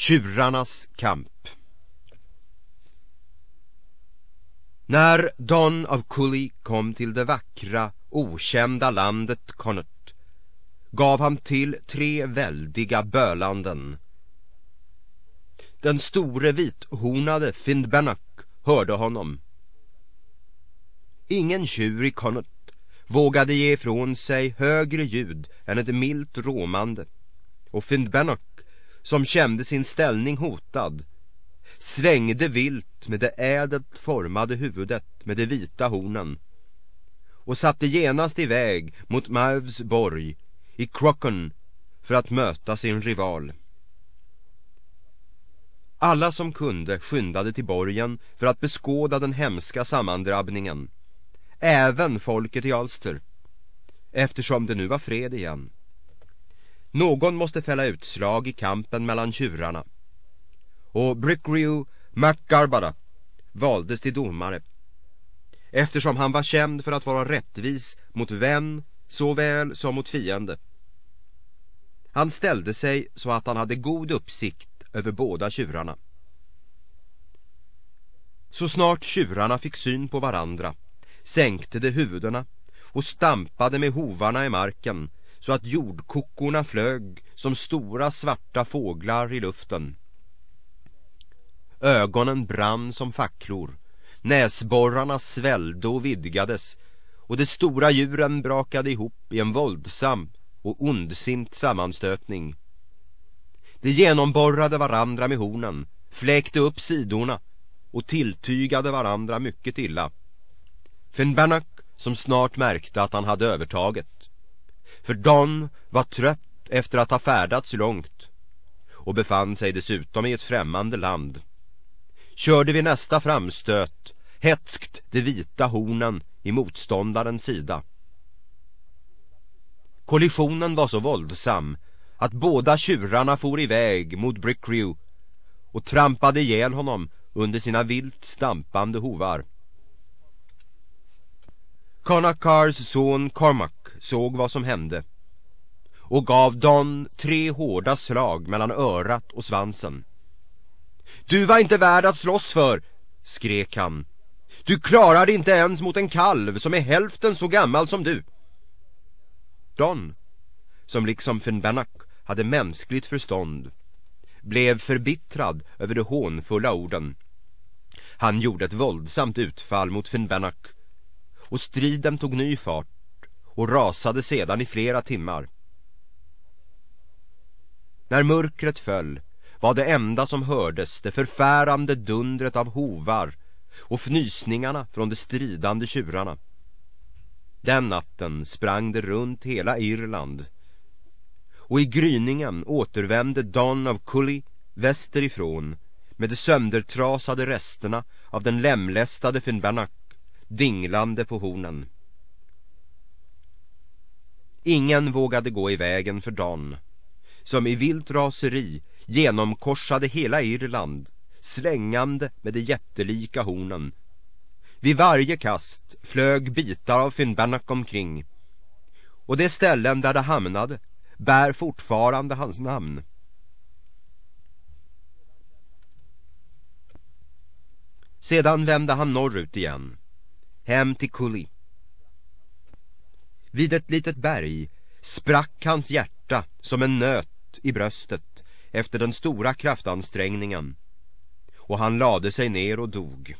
Tjurarnas kamp När Don av Cooley kom till det vackra, okända landet Connaught gav han till tre väldiga bölanden. Den store vithornade Findbannock hörde honom. Ingen tjur i Connaught vågade ge ifrån sig högre ljud än ett milt råmande och Findbannock som kände sin ställning hotad svängde vilt med det ädelt formade huvudet med de vita hornen och satte genast iväg mot Mavs borg i Crocken för att möta sin rival. Alla som kunde skyndade till borgen för att beskåda den hemska sammandrabbningen. Även folket i Ulster, eftersom det nu var fred igen. Någon måste fälla utslag i kampen mellan tjurarna. Och Brickrew MacGarbara valdes till domare. Eftersom han var känd för att vara rättvis mot vän såväl som mot fiende. Han ställde sig så att han hade god uppsikt över båda tjurarna. Så snart tjurarna fick syn på varandra sänkte de huvudena och stampade med hovarna i marken så att jordkokorna flög som stora svarta fåglar i luften. Ögonen brann som facklor, näsborrarna svällde och vidgades och de stora djuren brakade ihop i en våldsam och ondsint sammanstötning. De genomborrade varandra med hornen, fläkte upp sidorna och tilltygade varandra mycket illa. Finbannock, som snart märkte att han hade övertaget, för Don var trött efter att ha färdats långt och befann sig dessutom i ett främmande land. Körde vid nästa framstöt hetskt de vita hornen i motståndarens sida. Kollisionen var så våldsam att båda tjurarna for iväg mot Brickrew och trampade ihjäl honom under sina vilt stampande hovar. Conacars son Cormac såg vad som hände och gav Don tre hårda slag mellan örat och svansen. Du var inte värd att slåss för, skrek han. Du klarade inte ens mot en kalv som är hälften så gammal som du. Don, som liksom Finbannock hade mänskligt förstånd, blev förbittrad över de hånfulla orden. Han gjorde ett våldsamt utfall mot Finbannock och striden tog ny fart och rasade sedan i flera timmar. När mörkret föll var det enda som hördes det förfärande dundret av hovar och fnysningarna från de stridande tjurarna. Den natten sprang det runt hela Irland och i gryningen återvände Don of Cully västerifrån med de söndertrasade resterna av den lemlästade Finbannock dinglande på hornen. Ingen vågade gå i vägen för Don, som i vilt raseri genomkorsade hela Irland, slängande med de jättelika hornen. Vid varje kast flög bitar av Finnbannock omkring, och de ställen där det hamnade bär fortfarande hans namn. Sedan vände han norrut igen, hem till Kully. Vid ett litet berg sprack hans hjärta som en nöt i bröstet efter den stora kraftansträngningen och han lade sig ner och dog.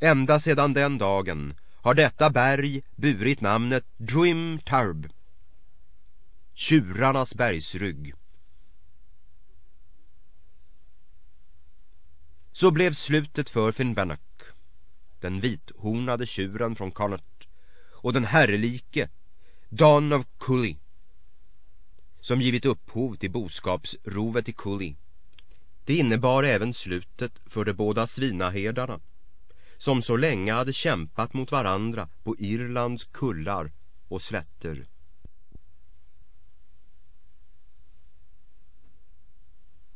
Ända sedan den dagen har detta berg burit namnet Drim Tarb, tjurarnas bergsrygg. Så blev slutet för Finnbannock, den vithornade tjuren från Connaught och den herrelike Don of Cully som givit upphov till boskapsrovet i Cully. Det innebar även slutet för de båda svinaherdarna som så länge hade kämpat mot varandra på Irlands kullar och slätter.